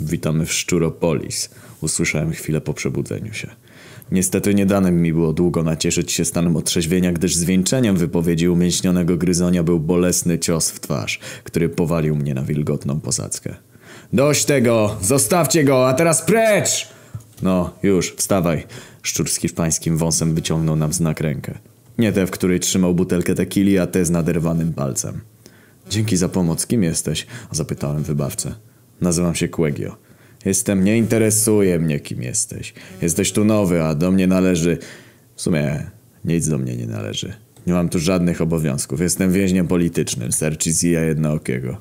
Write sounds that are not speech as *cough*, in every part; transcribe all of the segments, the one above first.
Witamy w Szczuropolis, usłyszałem chwilę po przebudzeniu się. Niestety nie dane mi było długo nacieszyć się stanem otrzeźwienia, gdyż zwieńczeniem wypowiedzi umięśnionego gryzonia był bolesny cios w twarz, który powalił mnie na wilgotną posadzkę. Dość tego! Zostawcie go, a teraz precz! No, już, wstawaj. Szczur z hiszpańskim wąsem wyciągnął nam znak rękę. Nie tę, w której trzymał butelkę tequili, a tę z naderwanym palcem. Dzięki za pomoc. Kim jesteś? Zapytałem wybawcę. Nazywam się Quegio. Jestem, nie interesuje mnie kim jesteś. Jesteś tu nowy, a do mnie należy... W sumie nic do mnie nie należy. Nie mam tu żadnych obowiązków. Jestem więźniem politycznym, ser Chizia Jednookiego.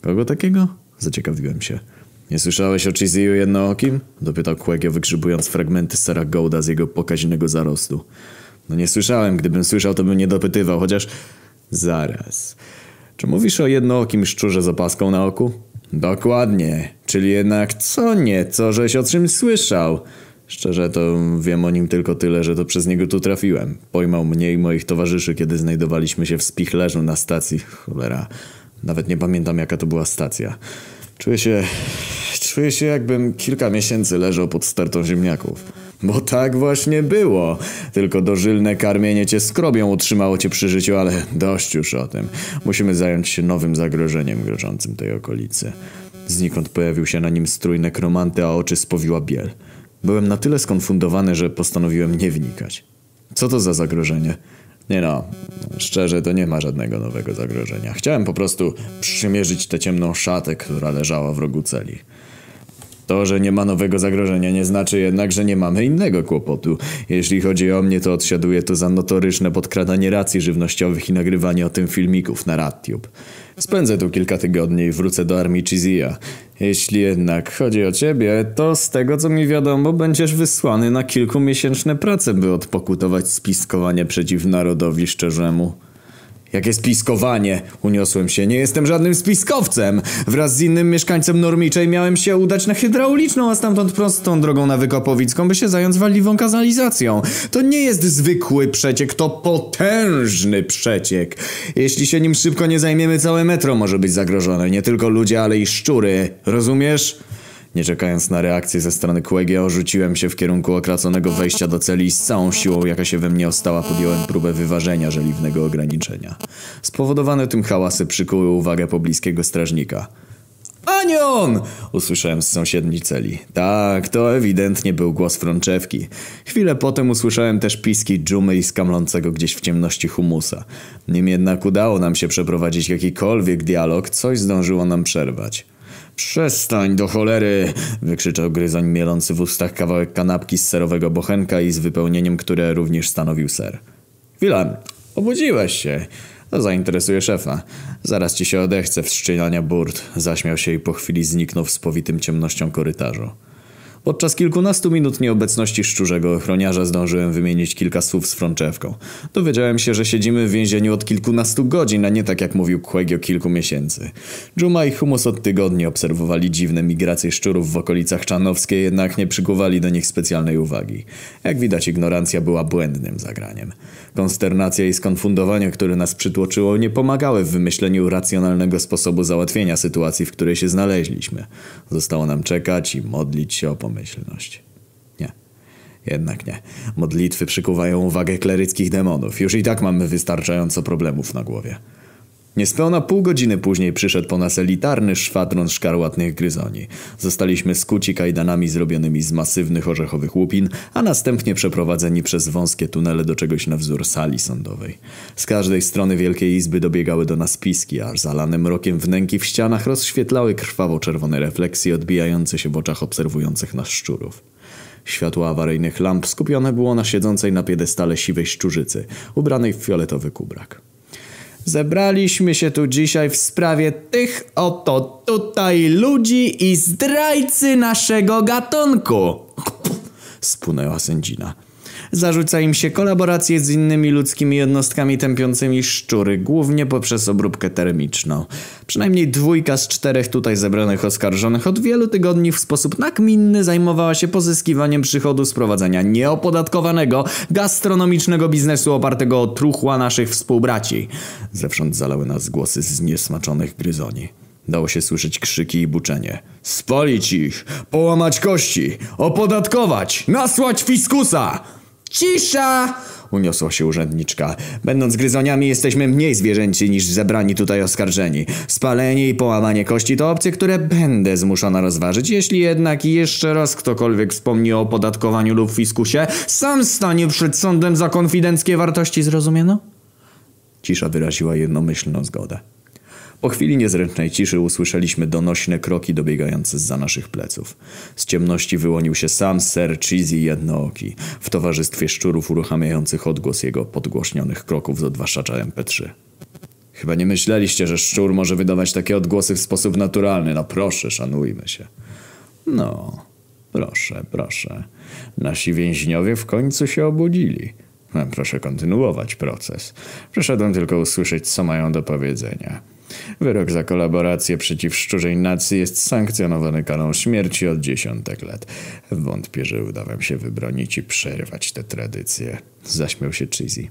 Kogo takiego? Zaciekawiłem się. Nie słyszałeś o Chiziu Jednookim? Dopytał Quegio, wygrzybując fragmenty sera Golda z jego pokaźnego zarostu. No nie słyszałem. Gdybym słyszał, to bym nie dopytywał, chociaż... Zaraz. Czy mówisz o jednookim szczurze z opaską na oku? Dokładnie. Czyli jednak co nieco, żeś o czymś słyszał. Szczerze to wiem o nim tylko tyle, że to przez niego tu trafiłem. Pojmał mnie i moich towarzyszy, kiedy znajdowaliśmy się w spichlerzu na stacji. Cholera, nawet nie pamiętam jaka to była stacja. Czuję się... Czuję się jakbym kilka miesięcy leżał pod stertą ziemniaków. Bo tak właśnie było. Tylko dożylne karmienie cię skrobią utrzymało cię przy życiu, ale dość już o tym. Musimy zająć się nowym zagrożeniem grożącym tej okolicy. Znikąd pojawił się na nim strój nekromanty, a oczy spowiła biel. Byłem na tyle skonfundowany, że postanowiłem nie wnikać. Co to za zagrożenie? Nie no, szczerze to nie ma żadnego nowego zagrożenia. Chciałem po prostu przymierzyć tę ciemną szatę, która leżała w rogu celi. To, że nie ma nowego zagrożenia nie znaczy jednak, że nie mamy innego kłopotu. Jeśli chodzi o mnie, to odsiaduję to za notoryczne podkradanie racji żywnościowych i nagrywanie o tym filmików na RadTube. Spędzę tu kilka tygodni i wrócę do armii Chizia. Jeśli jednak chodzi o ciebie, to z tego co mi wiadomo, będziesz wysłany na kilkumiesięczne prace, by odpokutować spiskowanie przeciw narodowi szczerzemu. Jakie spiskowanie? Uniosłem się. Nie jestem żadnym spiskowcem. Wraz z innym mieszkańcem Normiczej miałem się udać na hydrauliczną, a stamtąd prostą drogą na Wykopowicką, by się zająć waliwą kanalizacją. To nie jest zwykły przeciek, to potężny przeciek. Jeśli się nim szybko nie zajmiemy, całe metro może być zagrożone. Nie tylko ludzie, ale i szczury. Rozumiesz? Nie czekając na reakcję ze strony Quegia, rzuciłem się w kierunku okraconego wejścia do celi i z całą siłą, jaka się we mnie ostała, podjąłem próbę wyważenia żeliwnego ograniczenia. Spowodowane tym hałasy przykuły uwagę pobliskiego strażnika. Anion! Usłyszałem z sąsiedniej celi. Tak, to ewidentnie był głos Frączewki. Chwilę potem usłyszałem też piski dżumy i skamlącego gdzieś w ciemności humusa. Nim jednak udało nam się przeprowadzić jakikolwiek dialog, coś zdążyło nam przerwać. Przestań do cholery! wykrzyczał gryzoń mielący w ustach kawałek kanapki z serowego bochenka i z wypełnieniem, które również stanowił ser. Chwila, obudziłeś się. To zainteresuje szefa. Zaraz ci się odechce wszczynania burt. Zaśmiał się i po chwili zniknął w spowitym ciemnością korytarzu. Podczas kilkunastu minut nieobecności szczurzego ochroniarza zdążyłem wymienić kilka słów z Frączewką. Dowiedziałem się, że siedzimy w więzieniu od kilkunastu godzin, a nie tak jak mówił Quegio kilku miesięcy. Dżuma i Humus od tygodni obserwowali dziwne migracje szczurów w okolicach Czanowskiej, jednak nie przykuwali do nich specjalnej uwagi. Jak widać ignorancja była błędnym zagraniem. Konsternacja i skonfundowanie, które nas przytłoczyło, nie pomagały w wymyśleniu racjonalnego sposobu załatwienia sytuacji, w której się znaleźliśmy. Zostało nam czekać i modlić się o pomyślność. Nie. Jednak nie. Modlitwy przykuwają uwagę kleryckich demonów. Już i tak mamy wystarczająco problemów na głowie. Niespełna pół godziny później przyszedł po nas elitarny szwadron szkarłatnych gryzoni. Zostaliśmy skuci kajdanami zrobionymi z masywnych orzechowych łupin, a następnie przeprowadzeni przez wąskie tunele do czegoś na wzór sali sądowej. Z każdej strony wielkiej izby dobiegały do nas piski, a zalane mrokiem wnęki w ścianach rozświetlały krwawo-czerwone refleksje odbijające się w oczach obserwujących nas szczurów. Światło awaryjnych lamp skupione było na siedzącej na piedestale siwej szczurzycy, ubranej w fioletowy kubrak. Zebraliśmy się tu dzisiaj w sprawie tych oto tutaj ludzi i zdrajcy naszego gatunku. Spłynęła sędzina. Zarzuca im się kolaborację z innymi ludzkimi jednostkami tępiącymi szczury, głównie poprzez obróbkę termiczną. Przynajmniej dwójka z czterech tutaj zebranych oskarżonych od wielu tygodni w sposób nagminny zajmowała się pozyskiwaniem przychodu z prowadzenia nieopodatkowanego, gastronomicznego biznesu opartego o truchła naszych współbraci. Zewsząd zalały nas głosy zniesmaczonych gryzoni. Dało się słyszeć krzyki i buczenie. Spalić ich! Połamać kości! Opodatkować! Nasłać fiskusa! Cisza! Uniosła się urzędniczka. Będąc gryzoniami jesteśmy mniej zwierzęci niż zebrani tutaj oskarżeni. Spalenie i połamanie kości to opcje, które będę zmuszona rozważyć. Jeśli jednak jeszcze raz ktokolwiek wspomni o opodatkowaniu lub fiskusie, sam stanie przed sądem za konfidenckie wartości, zrozumiano? Cisza wyraziła jednomyślną zgodę. Po chwili niezręcznej ciszy usłyszeliśmy donośne kroki dobiegające za naszych pleców. Z ciemności wyłonił się sam Sir Cheesy Jednooki, w towarzystwie szczurów uruchamiających odgłos jego podgłośnionych kroków z odwaszacza MP3. Chyba nie myśleliście, że szczur może wydawać takie odgłosy w sposób naturalny. No proszę, szanujmy się. No, proszę, proszę. Nasi więźniowie w końcu się obudzili. No, proszę kontynuować proces. Przyszedłem tylko usłyszeć, co mają do powiedzenia. Wyrok za kolaborację przeciw szczurzej nacji jest sankcjonowany karą śmierci od dziesiątek lat. Wątpię, że uda wam się wybronić i przerwać tę tradycję. Zaśmiał się Cheesy.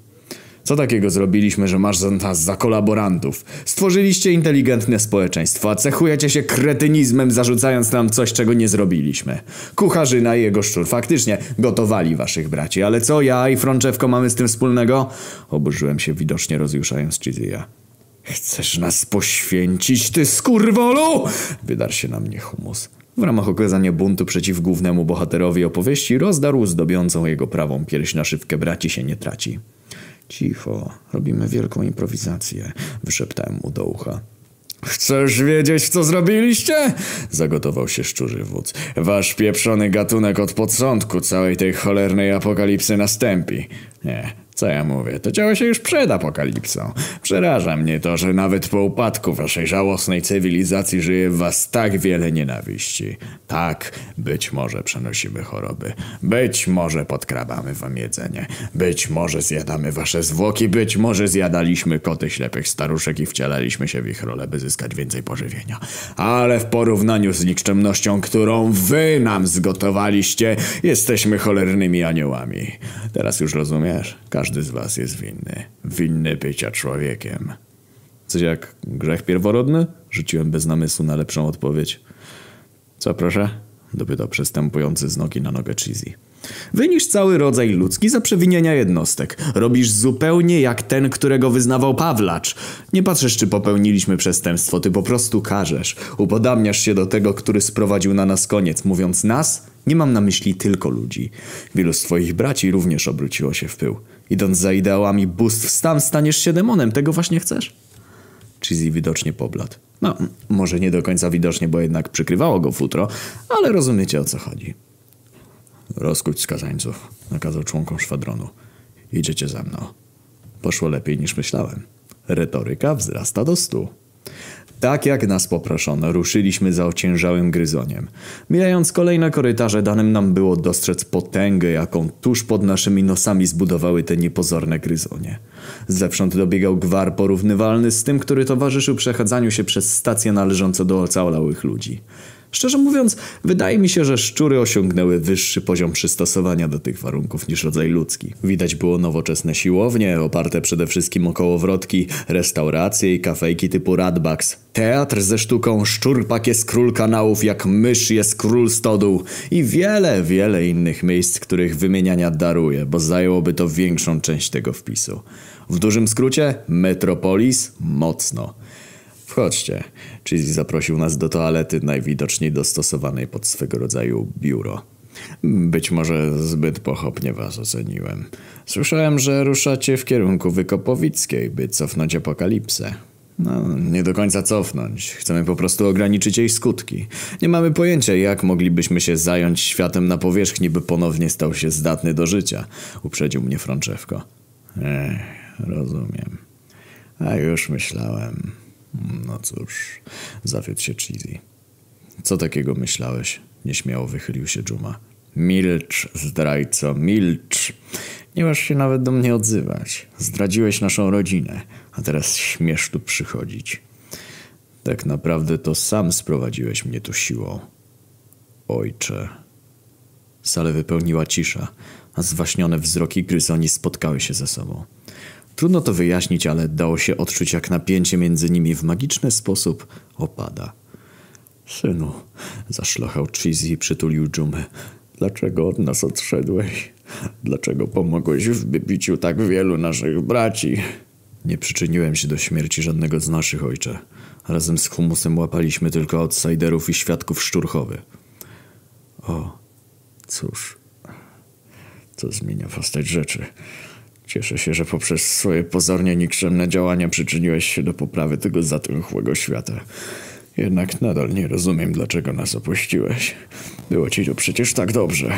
Co takiego zrobiliśmy, że masz nas za kolaborantów? Stworzyliście inteligentne społeczeństwo, a cechujecie się kretynizmem, zarzucając nam coś, czego nie zrobiliśmy. Kucharzyna i jego szczur faktycznie gotowali waszych braci, ale co ja i Frączewko mamy z tym wspólnego? Oburzyłem się widocznie rozjuszając Cheesy'a. Chcesz nas poświęcić, ty skurwolu? Wydarł się na mnie humus. W ramach okazania buntu przeciw głównemu bohaterowi opowieści rozdarł zdobiącą jego prawą pierś na szybkę braci się nie traci. Cicho, robimy wielką improwizację, wyszeptałem mu do ucha. Chcesz wiedzieć, co zrobiliście? Zagotował się szczurzy wódz. Wasz pieprzony gatunek od podsądku całej tej cholernej apokalipsy następi. Nie, co ja mówię, to działo się już przed apokalipsą. Przeraża mnie to, że nawet po upadku waszej żałosnej cywilizacji żyje w was tak wiele nienawiści. Tak, być może przenosimy choroby. Być może podkrabamy wam jedzenie. Być może zjadamy wasze zwłoki. Być może zjadaliśmy koty ślepych staruszek i wcielaliśmy się w ich rolę, by zyskać więcej pożywienia. Ale w porównaniu z nikczemnością, którą wy nam zgotowaliście, jesteśmy cholernymi aniołami. Teraz już rozumiesz? Każdy z was jest winny. Winny bycia człowiekiem. Coś jak grzech pierworodny? Rzuciłem bez namysłu na lepszą odpowiedź. Co proszę? Dopytał przestępujący z nogi na nogę Cheesy. Wynisz cały rodzaj ludzki za przewinienia jednostek. Robisz zupełnie jak ten, którego wyznawał Pawlacz. Nie patrzysz, czy popełniliśmy przestępstwo, ty po prostu karzesz. Upodabniasz się do tego, który sprowadził na nas koniec. Mówiąc nas, nie mam na myśli tylko ludzi. Wielu z twoich braci również obróciło się w pył. Idąc za ideałami bóstw stan staniesz się demonem. Tego właśnie chcesz? Cheesy widocznie pobladł. No, może nie do końca widocznie, bo jednak przykrywało go futro, ale rozumiecie o co chodzi. Rozkuć skazańców, nakazał członkom szwadronu. Idziecie ze mną. Poszło lepiej niż myślałem. Retoryka wzrasta do stu. Tak jak nas poproszono, ruszyliśmy za ociężałym gryzoniem. Mijając kolejne korytarze, danym nam było dostrzec potęgę, jaką tuż pod naszymi nosami zbudowały te niepozorne gryzonie. Zewsząd dobiegał gwar porównywalny z tym, który towarzyszył przechadzaniu się przez stacje należące do ocalałych ludzi. Szczerze mówiąc, wydaje mi się, że szczury osiągnęły wyższy poziom przystosowania do tych warunków niż rodzaj ludzki. Widać było nowoczesne siłownie, oparte przede wszystkim o kołowrotki, restauracje i kafejki typu Radbacks, teatr ze sztuką Szczurpak jest król kanałów jak mysz jest król stodół i wiele, wiele innych miejsc, których wymieniania daruję, bo zajęłoby to większą część tego wpisu. W dużym skrócie, Metropolis mocno. Wchodźcie. Cheesy zaprosił nas do toalety najwidoczniej dostosowanej pod swego rodzaju biuro. Być może zbyt pochopnie was oceniłem. Słyszałem, że ruszacie w kierunku Wykopowickiej, by cofnąć apokalipsę. No, nie do końca cofnąć. Chcemy po prostu ograniczyć jej skutki. Nie mamy pojęcia, jak moglibyśmy się zająć światem na powierzchni, by ponownie stał się zdatny do życia. Uprzedził mnie Frączewko. Ech, rozumiem. A już myślałem... No cóż, zawiódł się Cheesy. Co takiego myślałeś? Nieśmiało wychylił się Juma. Milcz, zdrajco, milcz. Nie masz się nawet do mnie odzywać. Zdradziłeś naszą rodzinę, a teraz śmiesz tu przychodzić. Tak naprawdę to sam sprowadziłeś mnie tu siłą. Ojcze. Salę wypełniła cisza, a zwaśnione wzroki gryzoni spotkały się ze sobą. Trudno to wyjaśnić, ale dało się odczuć, jak napięcie między nimi w magiczny sposób opada. Synu, zaszlochał Cheesy i przytulił dżumę. Dlaczego od nas odszedłeś? Dlaczego pomogłeś w wybiciu tak wielu naszych braci? Nie przyczyniłem się do śmierci żadnego z naszych, ojcze. Razem z humusem łapaliśmy tylko outsiderów i świadków szturchowy. O, cóż, to zmienia postać rzeczy. Cieszę się, że poprzez swoje pozornie nikczemne działania przyczyniłeś się do poprawy tego zatęchłego świata. Jednak nadal nie rozumiem, dlaczego nas opuściłeś. Było ci tu przecież tak dobrze.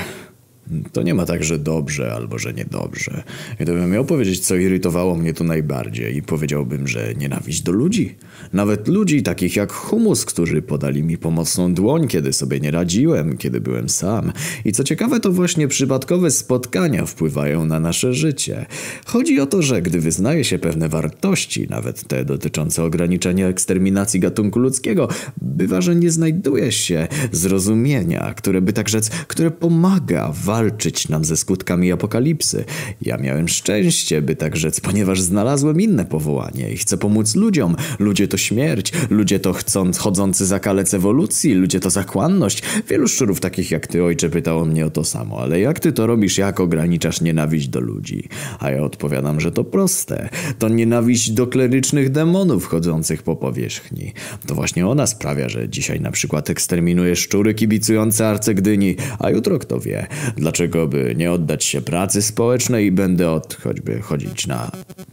To nie ma tak, że dobrze albo że niedobrze. Gdybym miał powiedzieć, co irytowało mnie tu najbardziej, powiedziałbym, że nienawiść do ludzi. Nawet ludzi takich jak Humus, którzy podali mi pomocną dłoń, kiedy sobie nie radziłem, kiedy byłem sam. I co ciekawe, to właśnie przypadkowe spotkania wpływają na nasze życie. Chodzi o to, że gdy wyznaje się pewne wartości, nawet te dotyczące ograniczenia eksterminacji gatunku ludzkiego, bywa, że nie znajduje się zrozumienia, które by tak rzec, które pomaga walczyć walczyć nam ze skutkami apokalipsy. Ja miałem szczęście, by tak rzec, ponieważ znalazłem inne powołanie i chcę pomóc ludziom. Ludzie to śmierć, ludzie to chcąc, chodzący za kalec ewolucji, ludzie to zakłanność. Wielu szczurów takich jak ty, ojcze, pytało mnie o to samo, ale jak ty to robisz, jak ograniczasz nienawiść do ludzi? A ja odpowiadam, że to proste. To nienawiść do klerycznych demonów chodzących po powierzchni. To właśnie ona sprawia, że dzisiaj na przykład eksterminuje szczury kibicujące arcegdyni, a jutro kto wie. Dla Dlaczego by nie oddać się pracy społecznej i będę od choćby chodzić na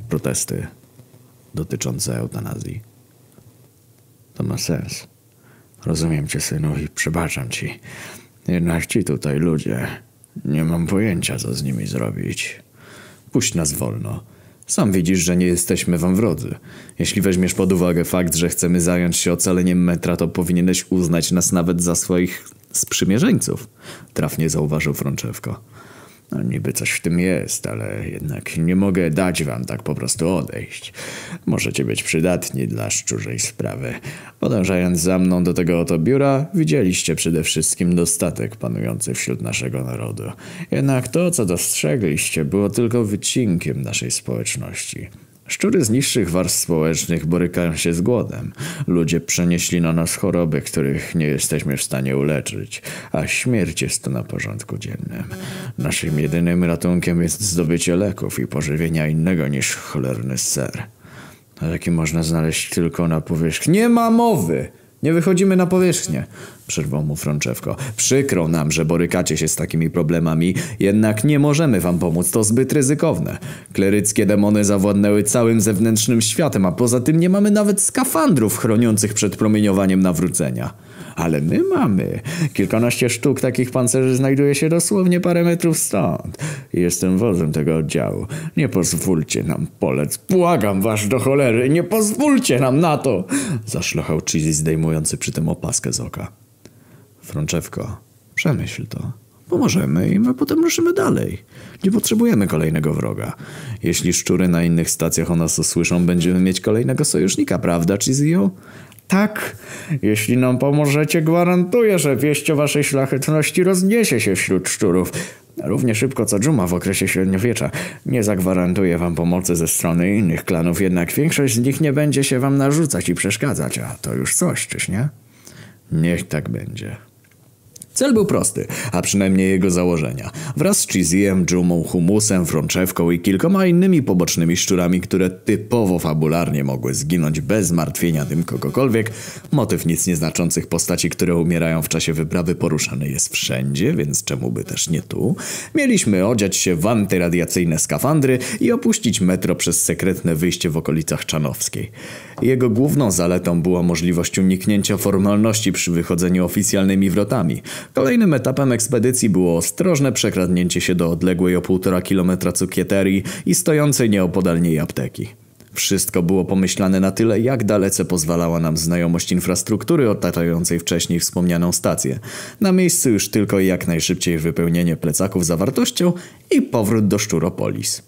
protesty dotyczące eutanazji? To ma sens. Rozumiem cię, synu, i przebaczam ci. Jednak ci tutaj ludzie. Nie mam pojęcia, co z nimi zrobić. Puść nas wolno. Sam widzisz, że nie jesteśmy wam wrodzy. Jeśli weźmiesz pod uwagę fakt, że chcemy zająć się ocaleniem metra, to powinieneś uznać nas nawet za swoich sprzymierzeńców, trafnie zauważył Frączewko. No, niby coś w tym jest, ale jednak nie mogę dać wam tak po prostu odejść. Możecie być przydatni dla szczurzej sprawy. Podążając za mną do tego oto biura, widzieliście przede wszystkim dostatek panujący wśród naszego narodu. Jednak to, co dostrzegliście, było tylko wycinkiem naszej społeczności. Szczury z niższych warstw społecznych borykają się z głodem. Ludzie przenieśli na nas choroby, których nie jesteśmy w stanie uleczyć, a śmierć jest tu na porządku dziennym. Naszym jedynym ratunkiem jest zdobycie leków i pożywienia innego niż cholerny ser. A taki można znaleźć tylko na powierzchni. Nie ma mowy! Nie wychodzimy na powierzchnię, przerwał mu Frączewko. Przykro nam, że borykacie się z takimi problemami, jednak nie możemy wam pomóc, to zbyt ryzykowne. Kleryckie demony zawładnęły całym zewnętrznym światem, a poza tym nie mamy nawet skafandrów chroniących przed promieniowaniem nawrócenia. Ale my mamy. Kilkanaście sztuk takich pancerzy znajduje się dosłownie parę metrów stąd. Jestem wozem tego oddziału. Nie pozwólcie nam polec. Błagam was do cholery. Nie pozwólcie nam na to. Zaszlochał Cheesy zdejmujący przy tym opaskę z oka. Frączewko, przemyśl to. Pomożemy i my potem ruszymy dalej. Nie potrzebujemy kolejnego wroga. Jeśli szczury na innych stacjach o nas usłyszą, będziemy mieć kolejnego sojusznika, prawda, Chizio? Tak, jeśli nam pomożecie, gwarantuję, że wieść o waszej szlachetności rozniesie się wśród szczurów. Równie szybko co dżuma w okresie średniowiecza. Nie zagwarantuję wam pomocy ze strony innych klanów, jednak większość z nich nie będzie się wam narzucać i przeszkadzać, a to już coś, czyż nie? Niech tak będzie. Cel był prosty, a przynajmniej jego założenia. Wraz z Chiziem, Dżumą, Humusem, Frączewką i kilkoma innymi pobocznymi szczurami, które typowo fabularnie mogły zginąć bez zmartwienia tym kogokolwiek, motyw nic nieznaczących postaci, które umierają w czasie wyprawy poruszany jest wszędzie, więc czemu by też nie tu, mieliśmy odziać się w antyradiacyjne skafandry i opuścić metro przez sekretne wyjście w okolicach Czanowskiej. Jego główną zaletą była możliwość uniknięcia formalności przy wychodzeniu oficjalnymi wrotami. Kolejnym etapem ekspedycji było ostrożne przekradnięcie się do odległej o półtora kilometra cukieterii i stojącej nieopodal niej apteki. Wszystko było pomyślane na tyle, jak dalece pozwalała nam znajomość infrastruktury otaczającej wcześniej wspomnianą stację. Na miejscu już tylko jak najszybciej wypełnienie plecaków zawartością i powrót do Szczuropolis.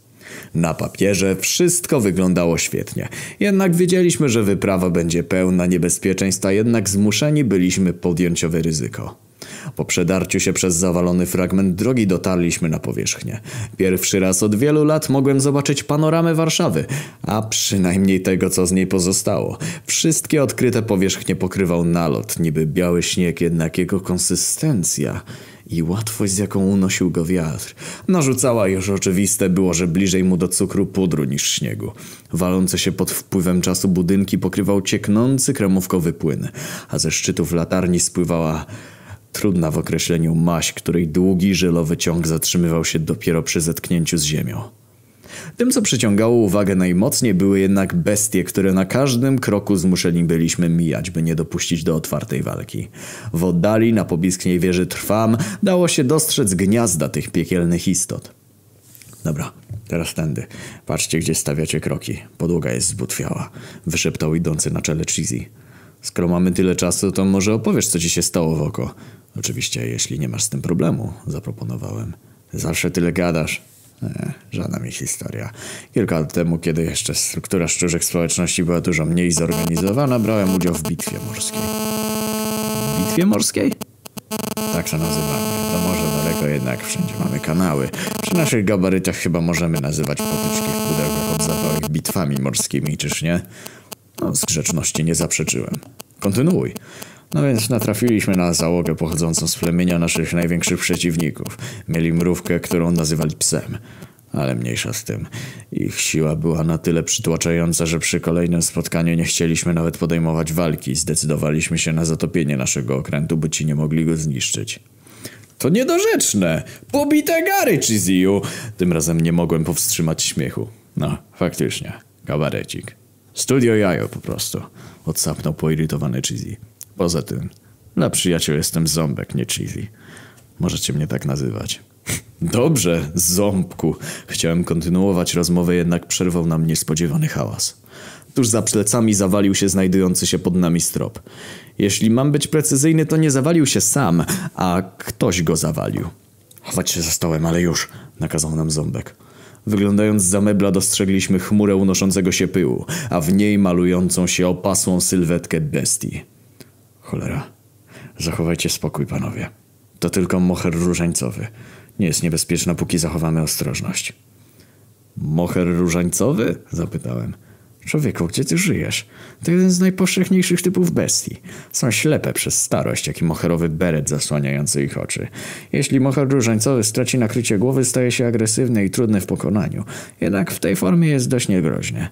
Na papierze wszystko wyglądało świetnie. Jednak wiedzieliśmy, że wyprawa będzie pełna niebezpieczeństw, a jednak zmuszeni byliśmy podjąć owe ryzyko. Po przedarciu się przez zawalony fragment drogi dotarliśmy na powierzchnię. Pierwszy raz od wielu lat mogłem zobaczyć panoramę Warszawy, a przynajmniej tego, co z niej pozostało. Wszystkie odkryte powierzchnie pokrywał nalot, niby biały śnieg, jednak jego konsystencja i łatwość, z jaką unosił go wiatr, narzucała już oczywiste było, że bliżej mu do cukru pudru niż śniegu. Walące się pod wpływem czasu budynki pokrywał cieknący kremówkowy płyn, a ze szczytów latarni spływała trudna w określeniu maść, której długi żelowy ciąg zatrzymywał się dopiero przy zetknięciu z ziemią. Tym, co przyciągało uwagę najmocniej, były jednak bestie, które na każdym kroku zmuszeni byliśmy mijać, by nie dopuścić do otwartej walki. W oddali, na pobliskiej wieży Trwam, dało się dostrzec gniazda tych piekielnych istot. Dobra, teraz tędy. Patrzcie, gdzie stawiacie kroki. Podłoga jest zbutwiała. Wyszeptał idący na czele Cheesy. Skoro mamy tyle czasu, to może opowiesz, co ci się stało w oko. Oczywiście, jeśli nie masz z tym problemu, zaproponowałem. Zawsze tyle gadasz. Nie, żadna mi historia. Kilka lat temu, kiedy jeszcze struktura szczurzych społeczności była dużo mniej zorganizowana, brałem udział w bitwie morskiej. Bitwie morskiej? Tak się nazywamy. To może daleko jednak wszędzie mamy kanały. Przy naszych gabarytach chyba możemy nazywać potyczki w pudełkach od zapałek bitwami morskimi, czyż nie? No, z grzeczności nie zaprzeczyłem. Kontynuuj. No więc natrafiliśmy na załogę pochodzącą z plemienia naszych największych przeciwników. Mieli mrówkę, którą nazywali psem. Ale mniejsza z tym. Ich siła była na tyle przytłaczająca, że przy kolejnym spotkaniu nie chcieliśmy nawet podejmować walki. Zdecydowaliśmy się na zatopienie naszego okrętu, by ci nie mogli go zniszczyć. To niedorzeczne! Pobite gary, Chiziu! Tym razem nie mogłem powstrzymać śmiechu. No, faktycznie. Kabarecik. Studio jajo po prostu. Odsapnął poirytowany Cheesy. Poza tym, dla przyjaciół jestem ząbek, nie cheesy. Możecie mnie tak nazywać. *laughs* Dobrze, ząbku. Chciałem kontynuować rozmowę, jednak przerwał nam niespodziewany hałas. Tuż za plecami zawalił się znajdujący się pod nami strop. Jeśli mam być precyzyjny, to nie zawalił się sam, a ktoś go zawalił. Chować się za stołem, ale już, nakazał nam ząbek. Wyglądając za mebla dostrzegliśmy chmurę unoszącego się pyłu, a w niej malującą się opasłą sylwetkę bestii. Cholera. Zachowajcie spokój, panowie. To tylko moher różańcowy. Nie jest niebezpieczna, póki zachowamy ostrożność. Moher różańcowy? Zapytałem. Człowieku, gdzie ty żyjesz? To jeden z najpowszechniejszych typów bestii. Są ślepe przez starość, jak i moherowy beret zasłaniający ich oczy. Jeśli moher różańcowy straci nakrycie głowy, staje się agresywny i trudny w pokonaniu. Jednak w tej formie jest dość niegroźny.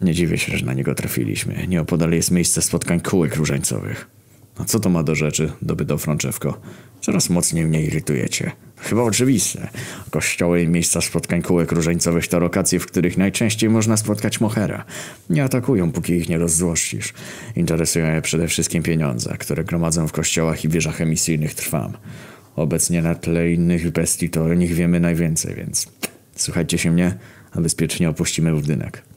Nie dziwię się, że na niego trafiliśmy. Nieopodal jest miejsce spotkań kółek różańcowych. A co to ma do rzeczy? dopytał Franczewko. Coraz mocniej mnie irytujecie. Chyba oczywiste. Kościoły i miejsca spotkań kółek różańcowych to lokacje, w których najczęściej można spotkać mochera. Nie atakują, póki ich nie rozzłościsz. Interesują je przede wszystkim pieniądze, które gromadzą w kościołach i wieżach emisyjnych trwam. Obecnie na tle innych bestii to o nich wiemy najwięcej, więc słuchajcie się mnie, a bezpiecznie opuścimy budynek.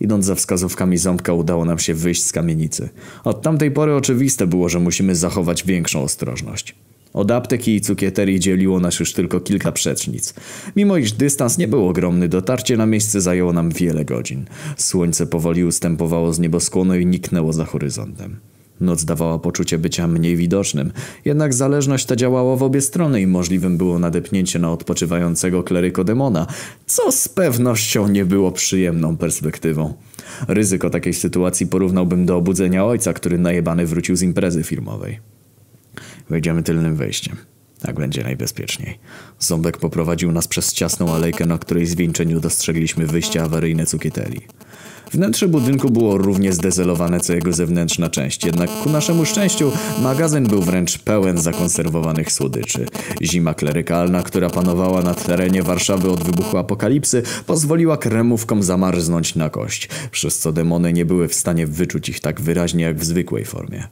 Idąc za wskazówkami ząbka udało nam się wyjść z kamienicy. Od tamtej pory oczywiste było, że musimy zachować większą ostrożność. Od apteki i cukieterii dzieliło nas już tylko kilka przecznic. Mimo iż dystans nie był ogromny, dotarcie na miejsce zajęło nam wiele godzin. Słońce powoli ustępowało z nieboskłonu i niknęło za horyzontem. Noc dawała poczucie bycia mniej widocznym, jednak zależność ta działała w obie strony i możliwym było nadepnięcie na odpoczywającego klerykodemona, co z pewnością nie było przyjemną perspektywą. Ryzyko takiej sytuacji porównałbym do obudzenia ojca, który najebany wrócił z imprezy firmowej. Wejdziemy tylnym wejściem. Tak będzie najbezpieczniej. Ząbek poprowadził nas przez ciasną alejkę, na której zwieńczeniu dostrzegliśmy wyjście awaryjne cukieterii. Wnętrze budynku było równie zdezelowane co jego zewnętrzna część, jednak ku naszemu szczęściu magazyn był wręcz pełen zakonserwowanych słodyczy. Zima klerykalna, która panowała na terenie Warszawy od wybuchu apokalipsy, pozwoliła kremówkom zamarznąć na kość, przez co demony nie były w stanie wyczuć ich tak wyraźnie jak w zwykłej formie.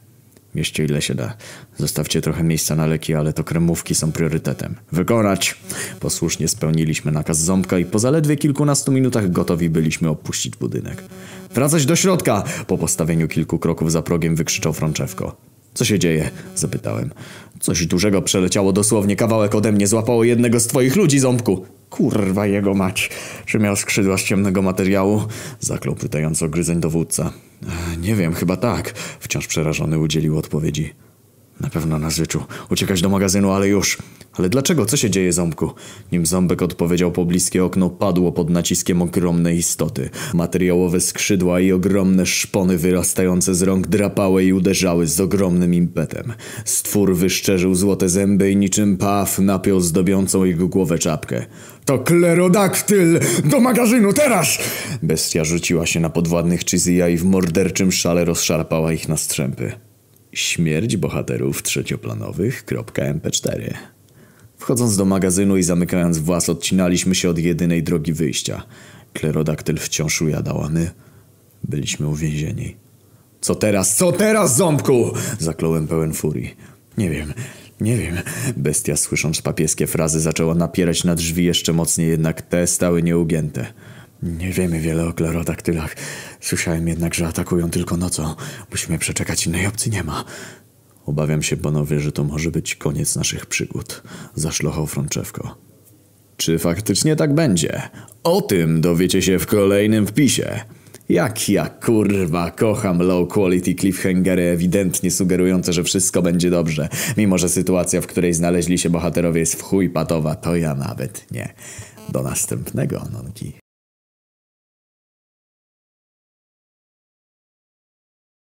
Mieście ile się da. Zostawcie trochę miejsca na leki, ale to kremówki są priorytetem. Wykonać! Posłusznie spełniliśmy nakaz ząbka i po zaledwie kilkunastu minutach gotowi byliśmy opuścić budynek. Wracać do środka! Po postawieniu kilku kroków za progiem wykrzyczał Franczewko. Co się dzieje? Zapytałem. Coś dużego przeleciało dosłownie kawałek ode mnie, złapało jednego z twoich ludzi, ząbku. Kurwa jego mać. Czy miał skrzydła z ciemnego materiału? Zaklął pytająco gryzeń dowódca. Nie wiem, chyba tak. Wciąż przerażony udzielił odpowiedzi. Na pewno nas wyczuł. Uciekać do magazynu, ale już. Ale dlaczego? Co się dzieje, ząbku? Nim ząbek odpowiedział, pobliskie okno padło pod naciskiem ogromnej istoty. Materiałowe skrzydła i ogromne szpony wyrastające z rąk drapały i uderzały z ogromnym impetem. Stwór wyszczerzył złote zęby i niczym paw napiął zdobiącą jego głowę czapkę. To klerodaktyl! Do magazynu, teraz! Bestia rzuciła się na podwładnych Chiziya i w morderczym szale rozszarpała ich na strzępy. Śmierć bohaterów trzecioplanowych.mp4 Wchodząc do magazynu i zamykając włas, odcinaliśmy się od jedynej drogi wyjścia. Klerodaktyl wciąż ujadał, my byliśmy uwięzieni. Co teraz? Co teraz, ząbku? Zakląłem pełen furii. Nie wiem, nie wiem. Bestia, słysząc papieskie frazy, zaczęła napierać na drzwi jeszcze mocniej, jednak te stały nieugięte. Nie wiemy wiele o klerodaktylach. Słyszałem jednak, że atakują tylko nocą. Musimy przeczekać, innej opcji nie ma. Obawiam się, panowie, że to może być koniec naszych przygód. Zaszlochał Frączewko. Czy faktycznie tak będzie? O tym dowiecie się w kolejnym wpisie. Jak ja kurwa kocham low quality cliffhangery ewidentnie sugerujące, że wszystko będzie dobrze, mimo że sytuacja, w której znaleźli się bohaterowie jest w chuj patowa, to ja nawet nie. Do następnego, nonki.